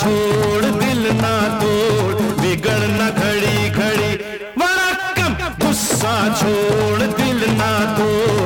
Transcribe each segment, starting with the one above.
छोड़ दिल ना तोड़ बिगड़ ना घड़ी घड़ी। वणक्कम गुस्सा छोड़ दिल ना तोड़।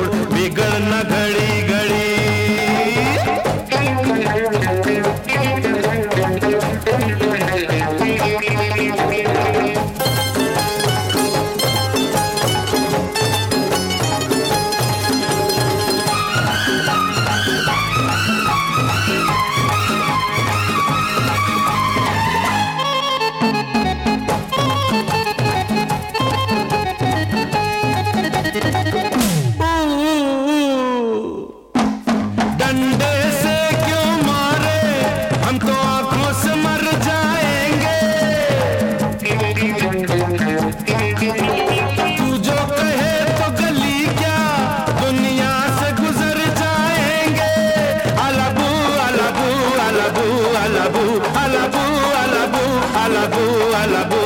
अलबू अलबू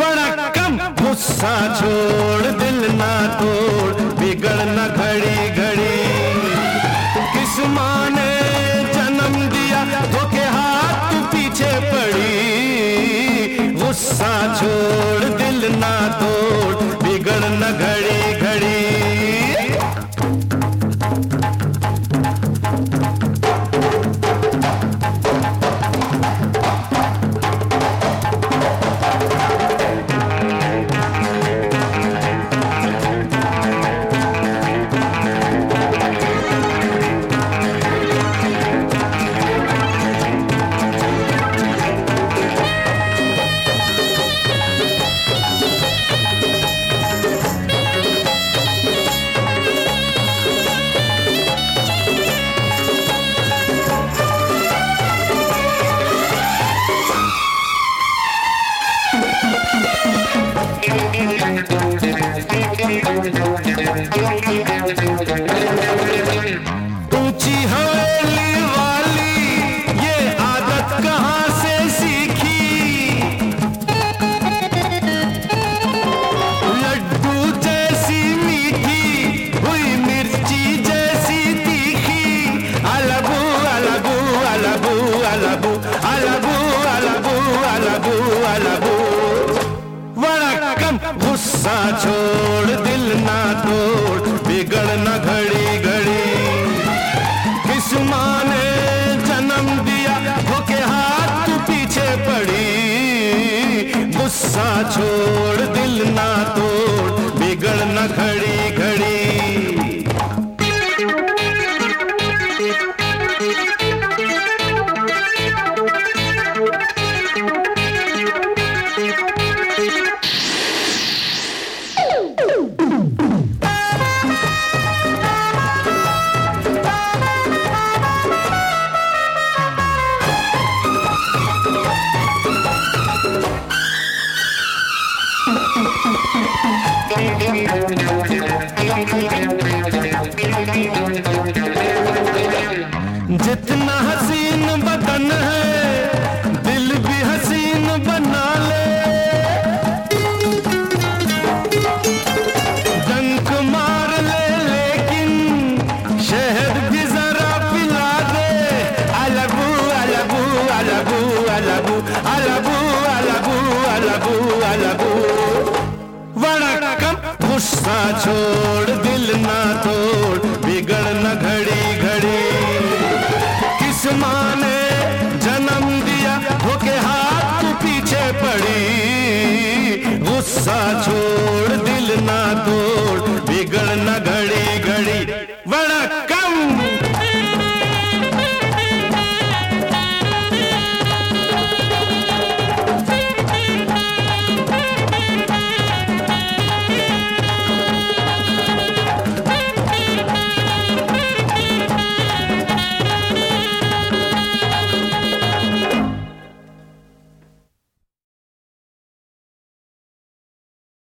वणकम गुस्सा छोड़, दिल ना तोड़, बिगड़ न घड़ी घड़ी। किस माँ ने जन्म दिया, धोखे हाथ पीछे पड़ी। गुस्सा छोड़, दिल ना तोड़, बिगड़ न घड़ी I love you. আছো जितना हसीन बदन है, दिल भी हसीन बना ले। डंक मार ले, लेकिन शहद भी जरा पिला दे। अलगू अलगू अलगू अलगू अलगू अलगू अलगू वड़कम गुस्सा छोड़, दिल ना तोड़, बिगड़ न घड़ी घड़ी। किस माँ ने जन्म दिया, होके हाथ पीछे पड़ी। गुस्सा छोड़, दिल ना तोड़